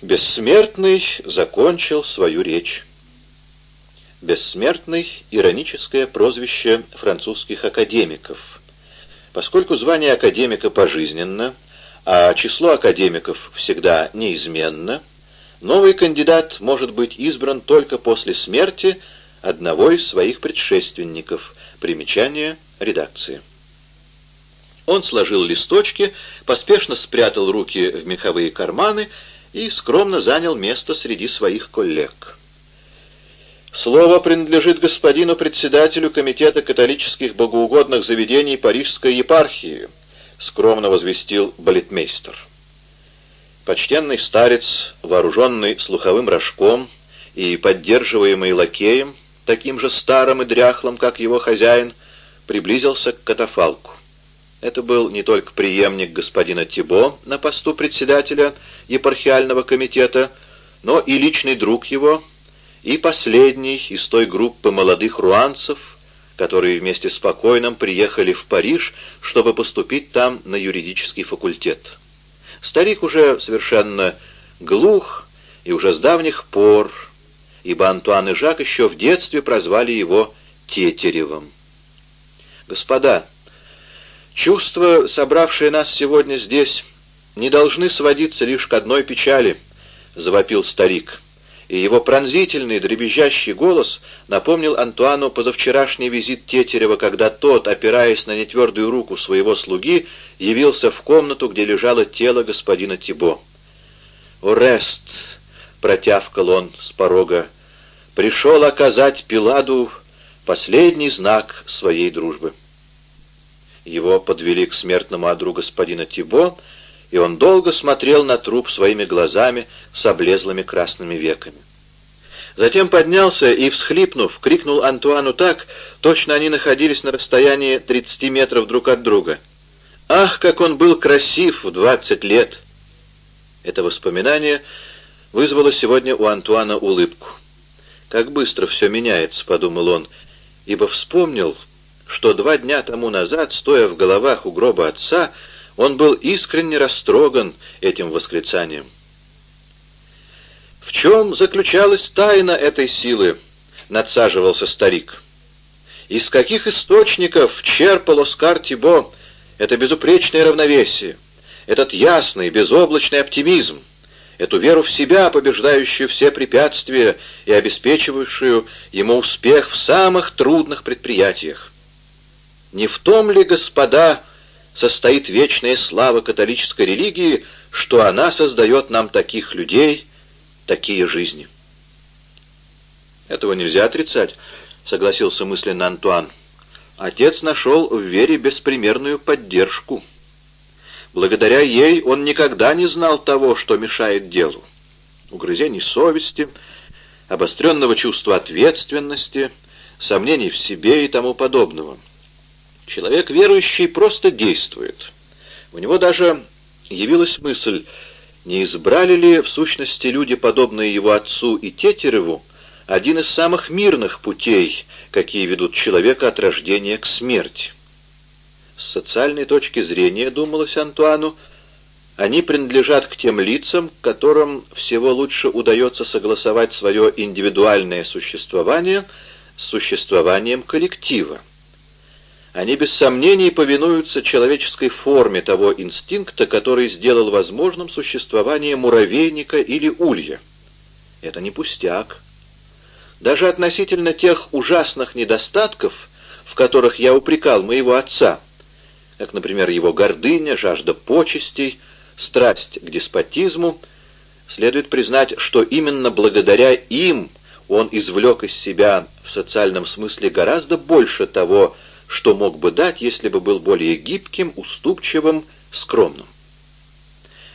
Бессмертный закончил свою речь. Бессмертный — ироническое прозвище французских академиков. Поскольку звание академика пожизненно, а число академиков всегда неизменно, новый кандидат может быть избран только после смерти одного из своих предшественников. Примечание редакции. Он сложил листочки, поспешно спрятал руки в меховые карманы и скромно занял место среди своих коллег. Слово принадлежит господину председателю Комитета католических богоугодных заведений Парижской епархии, скромно возвестил балетмейстер. Почтенный старец, вооруженный слуховым рожком и поддерживаемый лакеем, таким же старым и дряхлым, как его хозяин, приблизился к катафалку. Это был не только преемник господина Тибо на посту председателя епархиального комитета, но и личный друг его, и последний из той группы молодых руанцев, которые вместе с покойным приехали в Париж, чтобы поступить там на юридический факультет. Старик уже совершенно глух и уже с давних пор, ибо Антуан и Жак еще в детстве прозвали его Тетеревым. «Господа, чувства, собравшие нас сегодня здесь, не должны сводиться лишь к одной печали», — завопил старик и его пронзительный, дребезжащий голос напомнил Антуану позавчерашний визит Тетерева, когда тот, опираясь на нетвердую руку своего слуги, явился в комнату, где лежало тело господина Тибо. «Орест!» — протявкал он с порога. «Пришел оказать Пиладу последний знак своей дружбы». Его подвели к смертному одру господина Тибо, и он долго смотрел на труп своими глазами с облезлыми красными веками. Затем поднялся и, всхлипнув, крикнул Антуану так, точно они находились на расстоянии 30 метров друг от друга. «Ах, как он был красив в 20 лет!» Это воспоминание вызвало сегодня у Антуана улыбку. «Как быстро все меняется», — подумал он, ибо вспомнил, что два дня тому назад, стоя в головах у гроба отца, он был искренне растроган этим восклицанием. В чем заключалась тайна этой силы? Надсаживался старик. Из каких источников черпал Оскар Тибо это безупречное равновесие, этот ясный, безоблачный оптимизм, эту веру в себя, побеждающую все препятствия и обеспечивающую ему успех в самых трудных предприятиях? Не в том ли, господа, состоит вечная слава католической религии, что она создает нам таких людей, такие жизни. Этого нельзя отрицать, согласился мысленно Антуан. Отец нашел в вере беспримерную поддержку. Благодаря ей он никогда не знал того, что мешает делу. Угрызений совести, обостренного чувства ответственности, сомнений в себе и тому подобного. Человек верующий просто действует. У него даже явилась мысль, не избрали ли в сущности люди, подобные его отцу и Тетереву, один из самых мирных путей, какие ведут человека от рождения к смерти. С социальной точки зрения, думалось Антуану, они принадлежат к тем лицам, которым всего лучше удается согласовать свое индивидуальное существование с существованием коллектива. Они без сомнений повинуются человеческой форме того инстинкта, который сделал возможным существование муравейника или улья. Это не пустяк. Даже относительно тех ужасных недостатков, в которых я упрекал моего отца, как, например, его гордыня, жажда почестей, страсть к деспотизму, следует признать, что именно благодаря им он извлек из себя в социальном смысле гораздо больше того, что мог бы дать, если бы был более гибким, уступчивым, скромным.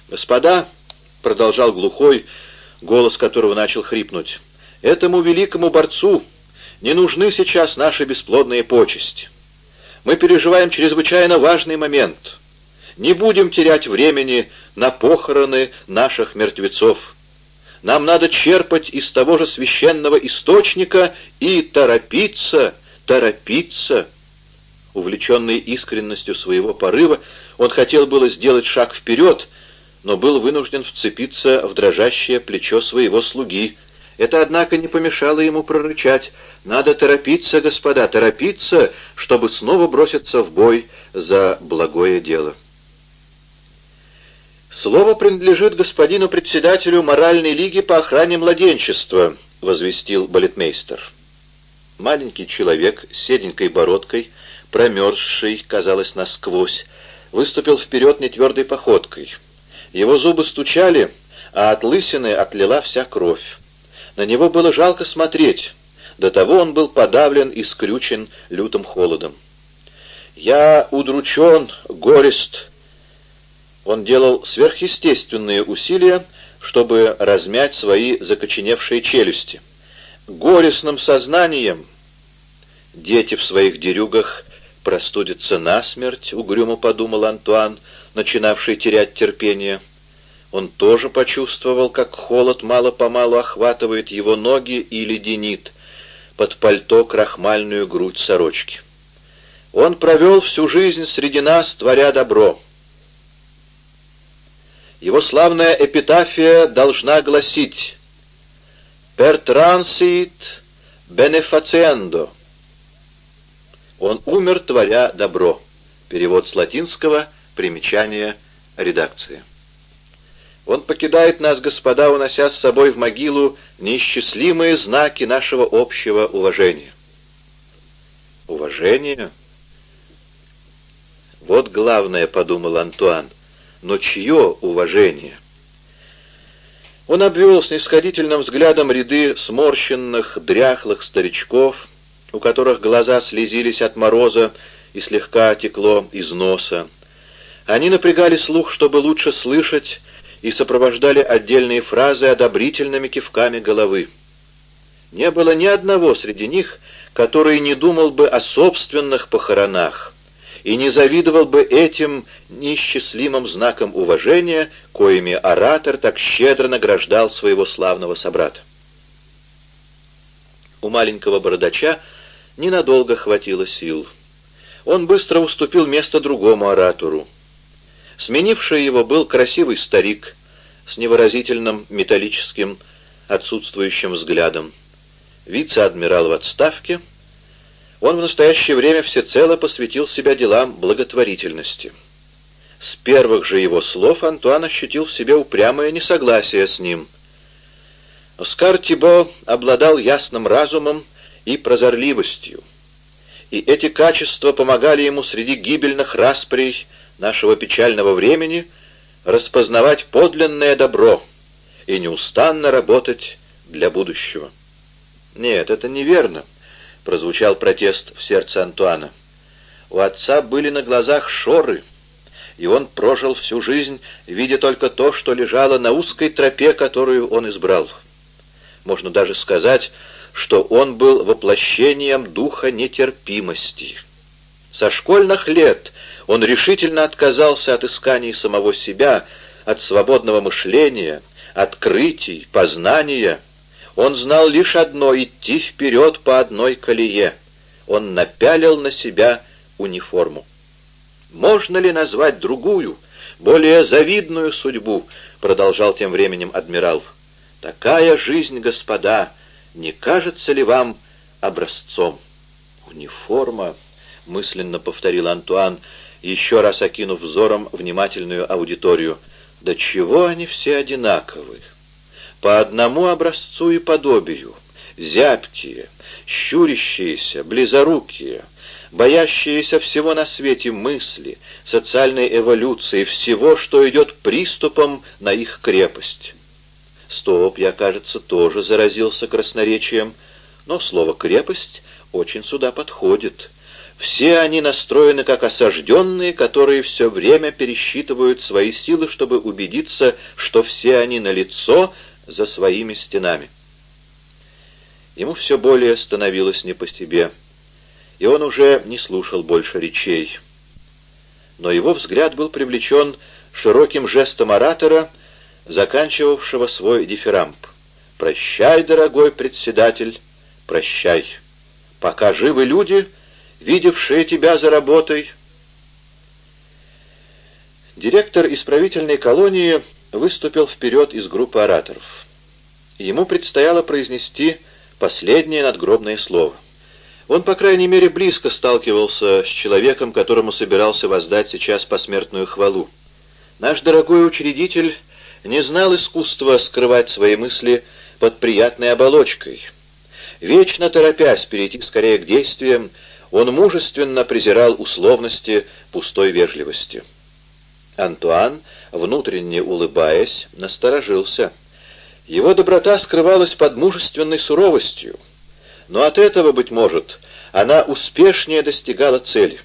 «Господа», — продолжал глухой, голос которого начал хрипнуть, — «этому великому борцу не нужны сейчас наши бесплодные почести. Мы переживаем чрезвычайно важный момент. Не будем терять времени на похороны наших мертвецов. Нам надо черпать из того же священного источника и торопиться, торопиться». Увлеченный искренностью своего порыва, он хотел было сделать шаг вперед, но был вынужден вцепиться в дрожащее плечо своего слуги. Это, однако, не помешало ему прорычать. «Надо торопиться, господа, торопиться, чтобы снова броситься в бой за благое дело». «Слово принадлежит господину председателю Моральной лиги по охране младенчества», — возвестил балетмейстер. Маленький человек с седенькой бородкой, промерзший, казалось, насквозь, выступил вперед нетвердой походкой. Его зубы стучали, а от лысины отлила вся кровь. На него было жалко смотреть, до того он был подавлен и скрючен лютым холодом. «Я удручен, горест», он делал сверхъестественные усилия, чтобы размять свои закоченевшие челюсти. Горестным сознанием дети в своих дерюгах простудятся насмерть, угрюмо подумал Антуан, начинавший терять терпение. Он тоже почувствовал, как холод мало-помалу охватывает его ноги и леденит под пальто крахмальную грудь сорочки. Он провел всю жизнь среди нас, творя добро. Его славная эпитафия должна гласить «Per transit benefaciendo». Он умер, творя добро. Перевод с латинского, примечание редакции. Он покидает нас, господа, унося с собой в могилу неисчислимые знаки нашего общего уважения. Уважение? Вот главное, подумал Антуан — но чье уважение? Он обвел снисходительным взглядом ряды сморщенных, дряхлых старичков, у которых глаза слезились от мороза и слегка текло из носа. Они напрягали слух, чтобы лучше слышать, и сопровождали отдельные фразы одобрительными кивками головы. Не было ни одного среди них, который не думал бы о собственных похоронах, и не завидовал бы этим неисчислимым знаком уважения, коими оратор так щедро награждал своего славного собрата. У маленького бородача ненадолго хватило сил. Он быстро уступил место другому оратору. Сменивший его был красивый старик с невыразительным металлическим отсутствующим взглядом. Вице-адмирал в отставке — он в настоящее время всецело посвятил себя делам благотворительности. С первых же его слов Антуан ощутил в себе упрямое несогласие с ним. Оскар Тибо обладал ясным разумом и прозорливостью, и эти качества помогали ему среди гибельных расприй нашего печального времени распознавать подлинное добро и неустанно работать для будущего. Нет, это неверно прозвучал протест в сердце Антуана. У отца были на глазах шоры, и он прожил всю жизнь, видя только то, что лежало на узкой тропе, которую он избрал. Можно даже сказать, что он был воплощением духа нетерпимости. Со школьных лет он решительно отказался от исканий самого себя, от свободного мышления, открытий, познания — он знал лишь одно — идти вперед по одной колее. Он напялил на себя униформу. «Можно ли назвать другую, более завидную судьбу?» — продолжал тем временем адмирал. «Такая жизнь, господа, не кажется ли вам образцом?» «Униформа», — мысленно повторил Антуан, еще раз окинув взором внимательную аудиторию. «Да чего они все одинаковые? по одному образцу и подобию, зябкие, щурящиеся, близорукие, боящиеся всего на свете мысли, социальной эволюции, всего, что идет приступом на их крепость. Стоп, я, кажется, тоже заразился красноречием, но слово «крепость» очень сюда подходит. Все они настроены как осажденные, которые все время пересчитывают свои силы, чтобы убедиться, что все они на лицо за своими стенами. Ему все более становилось не по себе, и он уже не слушал больше речей. Но его взгляд был привлечен широким жестом оратора, заканчивавшего свой дифирамб. «Прощай, дорогой председатель, прощай. Пока живы люди, видевшие тебя за работой». Директор исправительной колонии выступил вперед из группы ораторов. Ему предстояло произнести последнее надгробное слово. Он, по крайней мере, близко сталкивался с человеком, которому собирался воздать сейчас посмертную хвалу. Наш дорогой учредитель не знал искусства скрывать свои мысли под приятной оболочкой. Вечно торопясь перейти скорее к действиям, он мужественно презирал условности пустой вежливости. Антуан, внутренне улыбаясь, насторожился. Его доброта скрывалась под мужественной суровостью, но от этого, быть может, она успешнее достигала цели.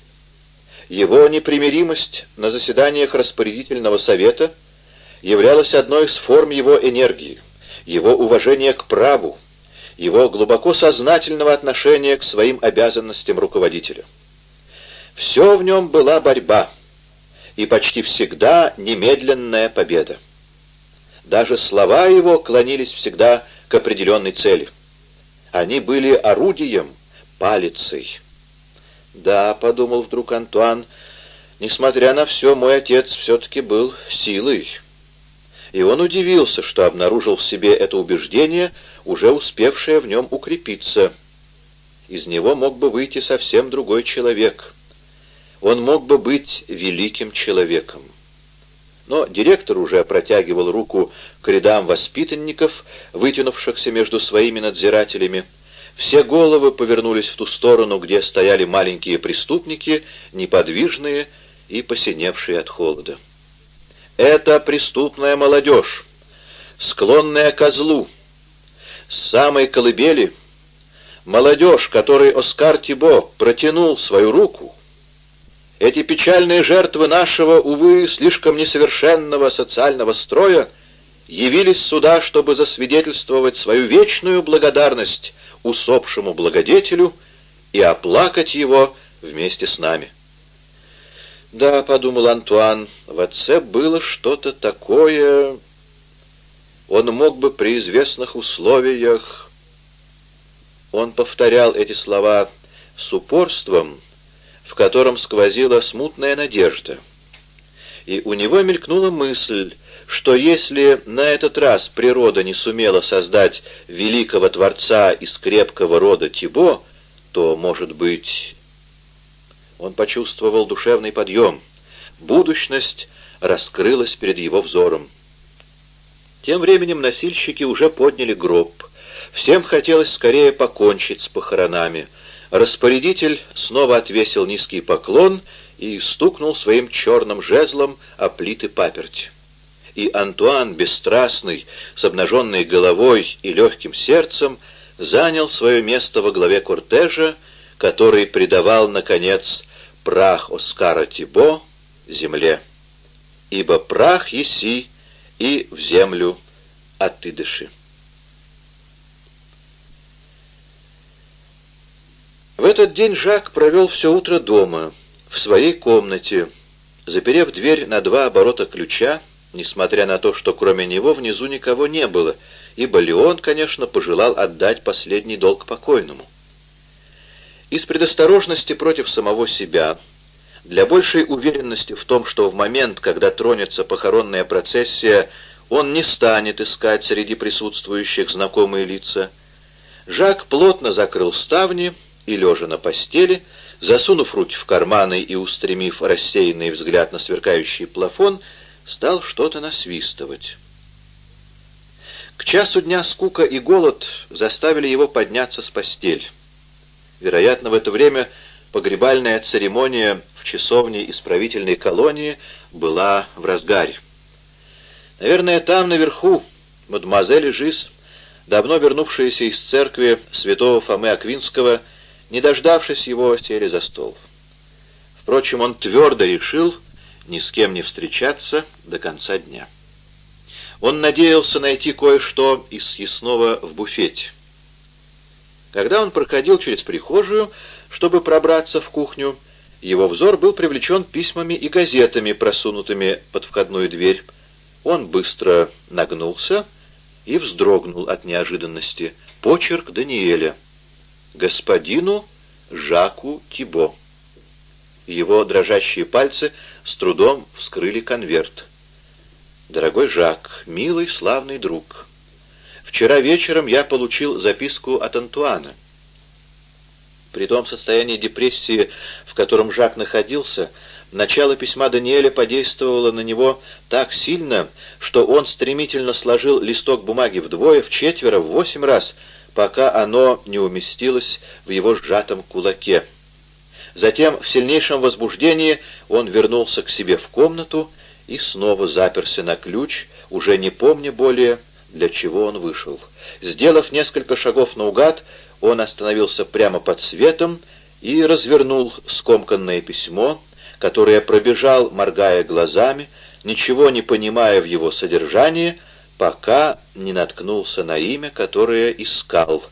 Его непримиримость на заседаниях распорядительного совета являлась одной из форм его энергии, его уважения к праву, его глубоко сознательного отношения к своим обязанностям руководителя. Все в нем была борьба, и почти всегда немедленная победа. Даже слова его клонились всегда к определенной цели. Они были орудием, палицей. «Да», — подумал вдруг Антуан, — «несмотря на все, мой отец все-таки был силой». И он удивился, что обнаружил в себе это убеждение — уже успевшее в нем укрепиться. Из него мог бы выйти совсем другой человек. Он мог бы быть великим человеком. Но директор уже протягивал руку к рядам воспитанников, вытянувшихся между своими надзирателями. Все головы повернулись в ту сторону, где стояли маленькие преступники, неподвижные и посиневшие от холода. «Это преступная молодежь, склонная ко злу», с самой колыбели, молодежь, которой Оскар Тибо протянул свою руку, эти печальные жертвы нашего, увы, слишком несовершенного социального строя явились сюда, чтобы засвидетельствовать свою вечную благодарность усопшему благодетелю и оплакать его вместе с нами. «Да», — подумал Антуан, — «в отце было что-то такое...» он мог бы при известных условиях... Он повторял эти слова с упорством, в котором сквозила смутная надежда. И у него мелькнула мысль, что если на этот раз природа не сумела создать великого Творца из крепкого рода Тибо, то, может быть... Он почувствовал душевный подъем. Будущность раскрылась перед его взором. Тем временем носильщики уже подняли гроб. Всем хотелось скорее покончить с похоронами. Распорядитель снова отвесил низкий поклон и стукнул своим черным жезлом о плиты паперти. И Антуан, бесстрастный, с обнаженной головой и легким сердцем, занял свое место во главе кортежа, который предавал, наконец, прах Оскара Тибо земле. «Ибо прах еси, и в землю отыдыши. В этот день Жак провел все утро дома, в своей комнате, заперев дверь на два оборота ключа, несмотря на то, что кроме него внизу никого не было, ибо Леон, конечно, пожелал отдать последний долг покойному. Из предосторожности против самого себя, для большей уверенности в том, что в момент, когда тронется похоронная процессия, он не станет искать среди присутствующих знакомые лица. Жак плотно закрыл ставни и, лежа на постели, засунув руки в карманы и устремив рассеянный взгляд на сверкающий плафон, стал что-то насвистывать. К часу дня скука и голод заставили его подняться с постели. Вероятно, в это время погребальная церемония в часовне исправительной колонии была в разгаре. Наверное, там, наверху, мадемуазель Жиз, давно вернувшаяся из церкви святого Фомы Аквинского, не дождавшись его, сели за стол. Впрочем, он твердо решил ни с кем не встречаться до конца дня. Он надеялся найти кое-что из съестного в буфете. Когда он проходил через прихожую, чтобы пробраться в кухню, его взор был привлечен письмами и газетами, просунутыми под входную дверь. Он быстро нагнулся и вздрогнул от неожиданности. Почерк Даниэля. «Господину Жаку Тибо». Его дрожащие пальцы с трудом вскрыли конверт. Дорогой Жак, милый, славный друг, вчера вечером я получил записку от Антуана. При том состоянии депрессии, в котором Жак находился, начало письма Даниэля подействовало на него так сильно, что он стремительно сложил листок бумаги вдвое, в четверо, в восемь раз, пока оно не уместилось в его сжатом кулаке. Затем, в сильнейшем возбуждении, он вернулся к себе в комнату и снова заперся на ключ, уже не помня более, для чего он вышел. Сделав несколько шагов наугад, он остановился прямо под светом и развернул скомканное письмо, которое пробежал, моргая глазами, ничего не понимая в его содержании, пока не наткнулся на имя, которое искал.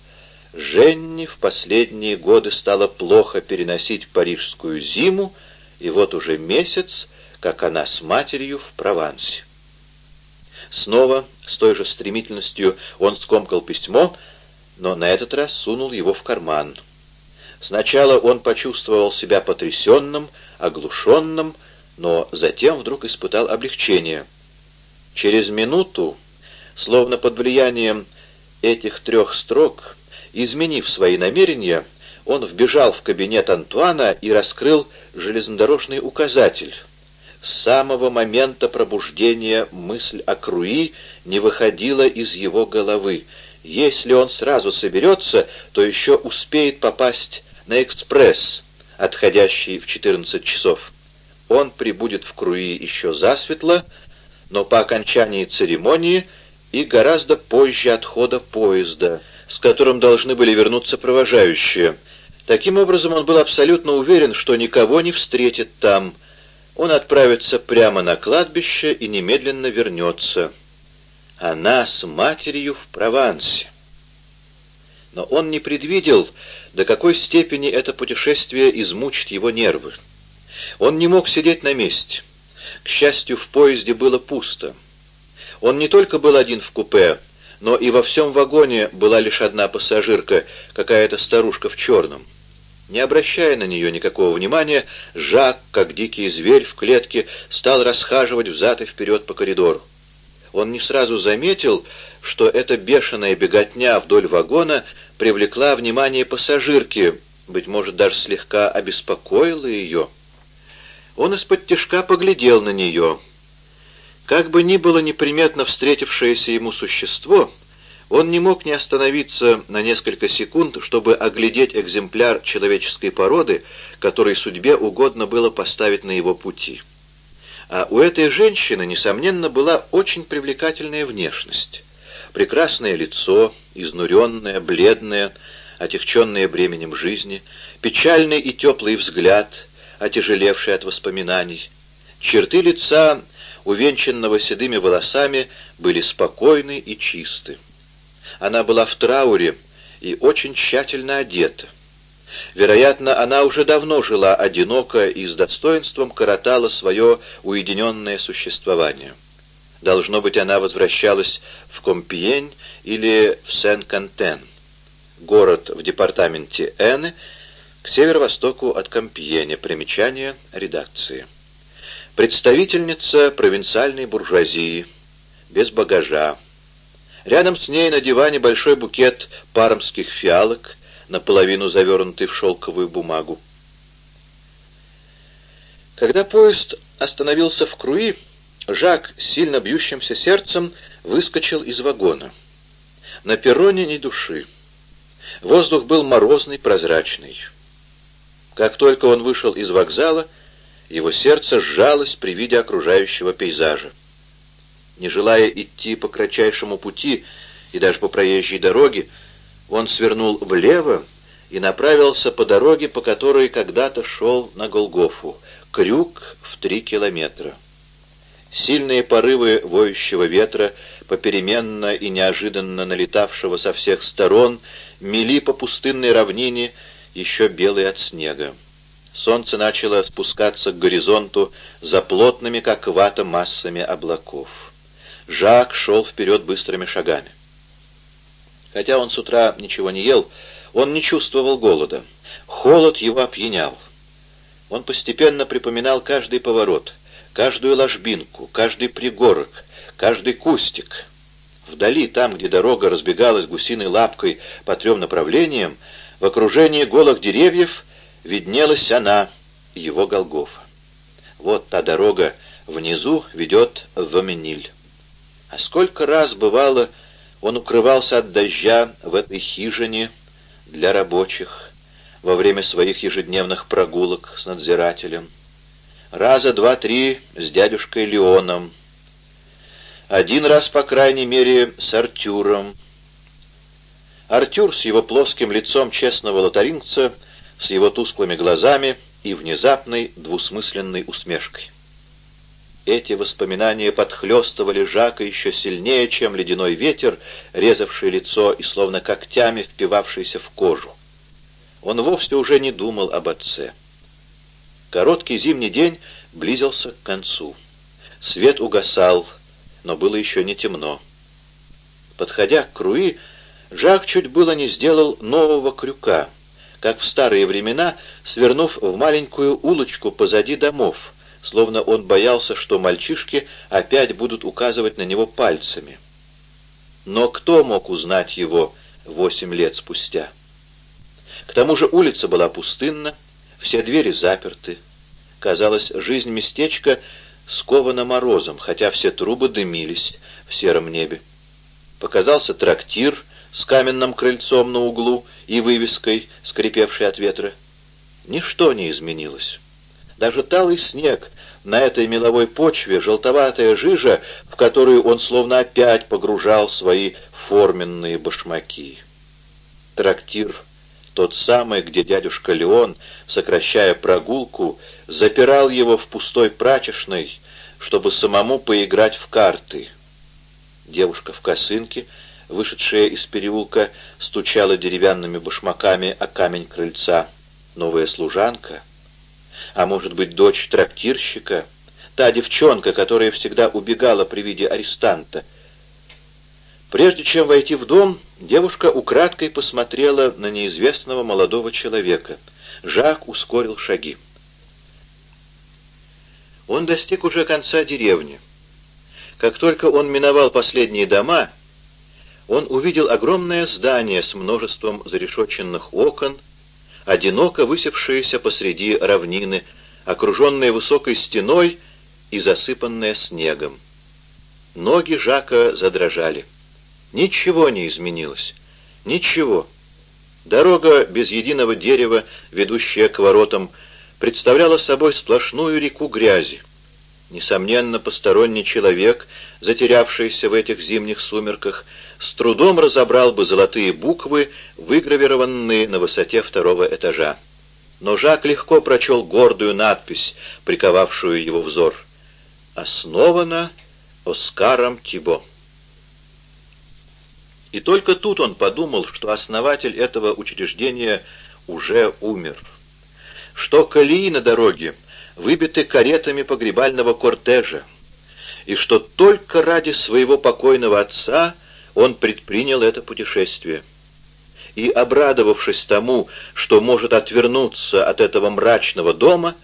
Женни в последние годы стало плохо переносить парижскую зиму, и вот уже месяц, как она с матерью в Провансе. Снова, с той же стремительностью, он скомкал письмо, но на этот раз сунул его в карман. Сначала он почувствовал себя потрясенным, оглушенным, но затем вдруг испытал облегчение. Через минуту, словно под влиянием этих трех строк, изменив свои намерения, он вбежал в кабинет Антуана и раскрыл железнодорожный указатель. С самого момента пробуждения мысль о Круи не выходила из его головы. Если он сразу соберется, то еще успеет попасть на экспресс, отходящий в 14 часов. Он прибудет в Круи еще засветло, но по окончании церемонии и гораздо позже отхода поезда, с которым должны были вернуться провожающие. Таким образом, он был абсолютно уверен, что никого не встретит там. Он отправится прямо на кладбище и немедленно вернется. Она с матерью в Провансе. Но он не предвидел, до какой степени это путешествие измучит его нервы. Он не мог сидеть на месте. К счастью, в поезде было пусто. Он не только был один в купе, но и во всем вагоне была лишь одна пассажирка, какая-то старушка в черном. Не обращая на нее никакого внимания, Жак, как дикий зверь в клетке, стал расхаживать взад и вперед по коридору. Он не сразу заметил, что эта бешеная беготня вдоль вагона привлекла внимание пассажирки, быть может, даже слегка обеспокоила ее. Он из-под тяжка поглядел на нее. Как бы ни было неприметно встретившееся ему существо, он не мог не остановиться на несколько секунд, чтобы оглядеть экземпляр человеческой породы, который судьбе угодно было поставить на его пути. А у этой женщины, несомненно, была очень привлекательная внешность. Прекрасное лицо, изнуренное, бледное, отягченное бременем жизни, печальный и теплый взгляд, отяжелевший от воспоминаний. Черты лица, увенчанного седыми волосами, были спокойны и чисты. Она была в трауре и очень тщательно одета. Вероятно, она уже давно жила одиноко и с достоинством коротала свое уединенное существование. Должно быть, она возвращалась в Компьень или в Сен-Кантен, город в департаменте Эны, к северо-востоку от Компьеня. Примечание редакции. Представительница провинциальной буржуазии, без багажа. Рядом с ней на диване большой букет пармских фиалок, наполовину завернутый в шелковую бумагу. Когда поезд остановился в Круи, Жак, сильно бьющимся сердцем, выскочил из вагона. На перроне ни души. Воздух был морозный, прозрачный. Как только он вышел из вокзала, его сердце сжалось при виде окружающего пейзажа. Не желая идти по кратчайшему пути и даже по проезжей дороге, он свернул влево и направился по дороге, по которой когда-то шел на Голгофу, крюк в три километра. Сильные порывы воющего ветра, попеременно и неожиданно налетавшего со всех сторон, мели по пустынной равнине, еще белой от снега. Солнце начало спускаться к горизонту за плотными, как вата, массами облаков. Жак шел вперед быстрыми шагами. Хотя он с утра ничего не ел, он не чувствовал голода. Холод его опьянял. Он постепенно припоминал каждый поворот, каждую ложбинку, каждый пригорок, каждый кустик. Вдали, там, где дорога разбегалась гусиной лапкой по трем направлениям, в окружении голых деревьев виднелась она, его Голгофа. Вот та дорога внизу ведет в Мениль. А сколько раз, бывало, он укрывался от дождя в этой хижине для рабочих во время своих ежедневных прогулок с надзирателем. Раза два-три с дядюшкой Леоном. Один раз, по крайней мере, с Артюром. Артюр с его плоским лицом честного лотарингца, с его тусклыми глазами и внезапной двусмысленной усмешкой. Эти воспоминания подхлестывали Жака еще сильнее, чем ледяной ветер, резавший лицо и словно когтями впивавшийся в кожу. Он вовсе уже не думал об отце. Короткий зимний день близился к концу. Свет угасал, но было еще не темно. Подходя к Круи, Жак чуть было не сделал нового крюка, как в старые времена, свернув в маленькую улочку позади домов — словно он боялся, что мальчишки опять будут указывать на него пальцами. Но кто мог узнать его восемь лет спустя? К тому же улица была пустынна, все двери заперты. Казалось, жизнь местечка скована морозом, хотя все трубы дымились в сером небе. Показался трактир с каменным крыльцом на углу и вывеской, скрипевшей от ветра. Ничто не изменилось. Даже талый снег на этой меловой почве, желтоватая жижа, в которую он словно опять погружал свои форменные башмаки. Трактир, тот самый, где дядюшка Леон, сокращая прогулку, запирал его в пустой прачечной, чтобы самому поиграть в карты. Девушка в косынке, вышедшая из переулка, стучала деревянными башмаками о камень крыльца. Новая служанка — а может быть, дочь трактирщика, та девчонка, которая всегда убегала при виде арестанта. Прежде чем войти в дом, девушка украдкой посмотрела на неизвестного молодого человека. Жак ускорил шаги. Он достиг уже конца деревни. Как только он миновал последние дома, он увидел огромное здание с множеством зарешоченных окон, одиноко высевшаяся посреди равнины, окруженная высокой стеной и засыпанная снегом. Ноги Жака задрожали. Ничего не изменилось. Ничего. Дорога без единого дерева, ведущая к воротам, представляла собой сплошную реку грязи. Несомненно, посторонний человек, затерявшийся в этих зимних сумерках, с трудом разобрал бы золотые буквы, выгравированные на высоте второго этажа. Но Жак легко прочел гордую надпись, приковавшую его взор. «Основано Оскаром Тибо». И только тут он подумал, что основатель этого учреждения уже умер, что колеи на дороге выбиты каретами погребального кортежа, и что только ради своего покойного отца — он предпринял это путешествие. И, обрадовавшись тому, что может отвернуться от этого мрачного дома,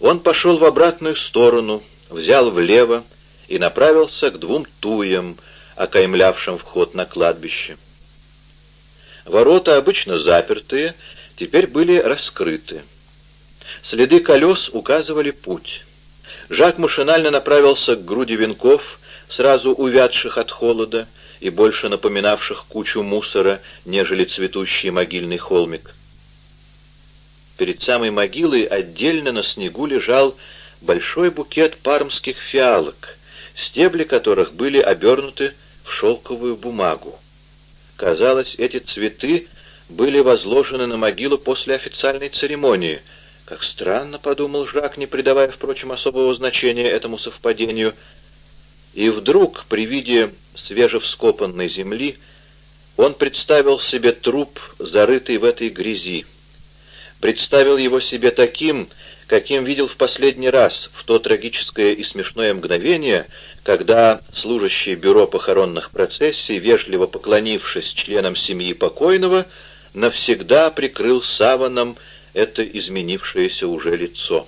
он пошел в обратную сторону, взял влево и направился к двум туям, окаймлявшим вход на кладбище. Ворота, обычно запертые, теперь были раскрыты. Следы колес указывали путь. Жак машинально направился к груди венков, сразу увядших от холода, и больше напоминавших кучу мусора, нежели цветущий могильный холмик. Перед самой могилой отдельно на снегу лежал большой букет пармских фиалок, стебли которых были обернуты в шелковую бумагу. Казалось, эти цветы были возложены на могилу после официальной церемонии. Как странно, — подумал Жак, не придавая, впрочем, особого значения этому совпадению — и вдруг, при виде свежевскопанной земли, он представил себе труп, зарытый в этой грязи. Представил его себе таким, каким видел в последний раз, в то трагическое и смешное мгновение, когда служащий бюро похоронных процессий, вежливо поклонившись членам семьи покойного, навсегда прикрыл саваном это изменившееся уже лицо.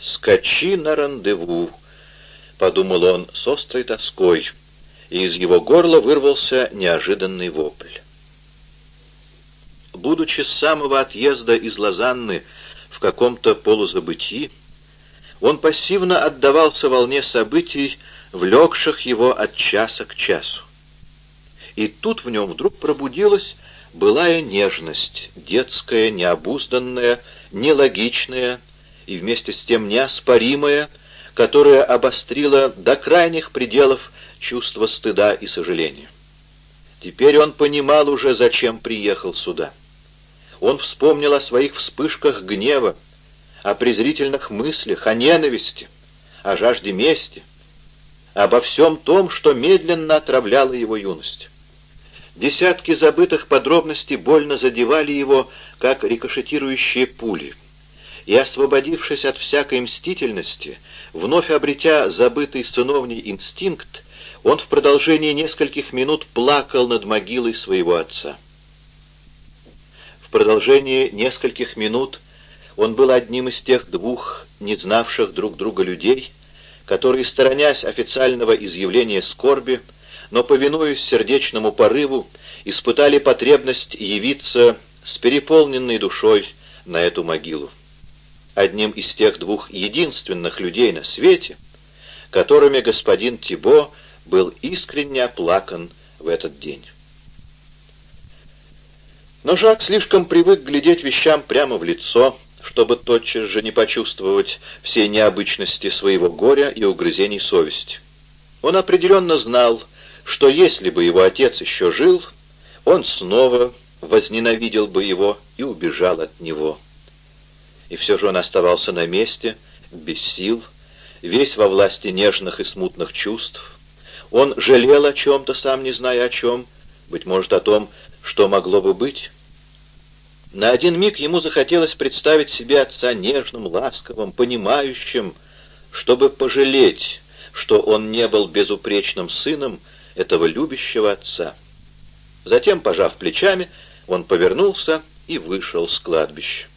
«Скачи на рандеву», — подумал он с острой тоской, и из его горла вырвался неожиданный вопль. Будучи с самого отъезда из Лозанны в каком-то полузабытии, он пассивно отдавался волне событий, влекших его от часа к часу. И тут в нем вдруг пробудилась былая нежность, детская, необузданная, нелогичная и вместе с тем неоспоримая, которая обострила до крайних пределов чувство стыда и сожаления. Теперь он понимал уже, зачем приехал сюда. Он вспомнил о своих вспышках гнева, о презрительных мыслях, о ненависти, о жажде мести, обо всем том, что медленно отравляло его юность. Десятки забытых подробностей больно задевали его, как рикошетирующие пули. И, освободившись от всякой мстительности, вновь обретя забытый сыновний инстинкт, он в продолжении нескольких минут плакал над могилой своего отца. В продолжении нескольких минут он был одним из тех двух, не знавших друг друга людей, которые, сторонясь официального изъявления скорби, но, повинуясь сердечному порыву, испытали потребность явиться с переполненной душой на эту могилу. Одним из тех двух единственных людей на свете, которыми господин Тибо был искренне оплакан в этот день. Но Жак слишком привык глядеть вещам прямо в лицо, чтобы тотчас же не почувствовать всей необычности своего горя и угрызений совести. Он определенно знал, что если бы его отец еще жил, он снова возненавидел бы его и убежал от него. И все же он оставался на месте, без сил, весь во власти нежных и смутных чувств. Он жалел о чем-то, сам не зная о чем, быть может, о том, что могло бы быть. На один миг ему захотелось представить себе отца нежным, ласковым, понимающим, чтобы пожалеть, что он не был безупречным сыном этого любящего отца. Затем, пожав плечами, он повернулся и вышел с кладбища.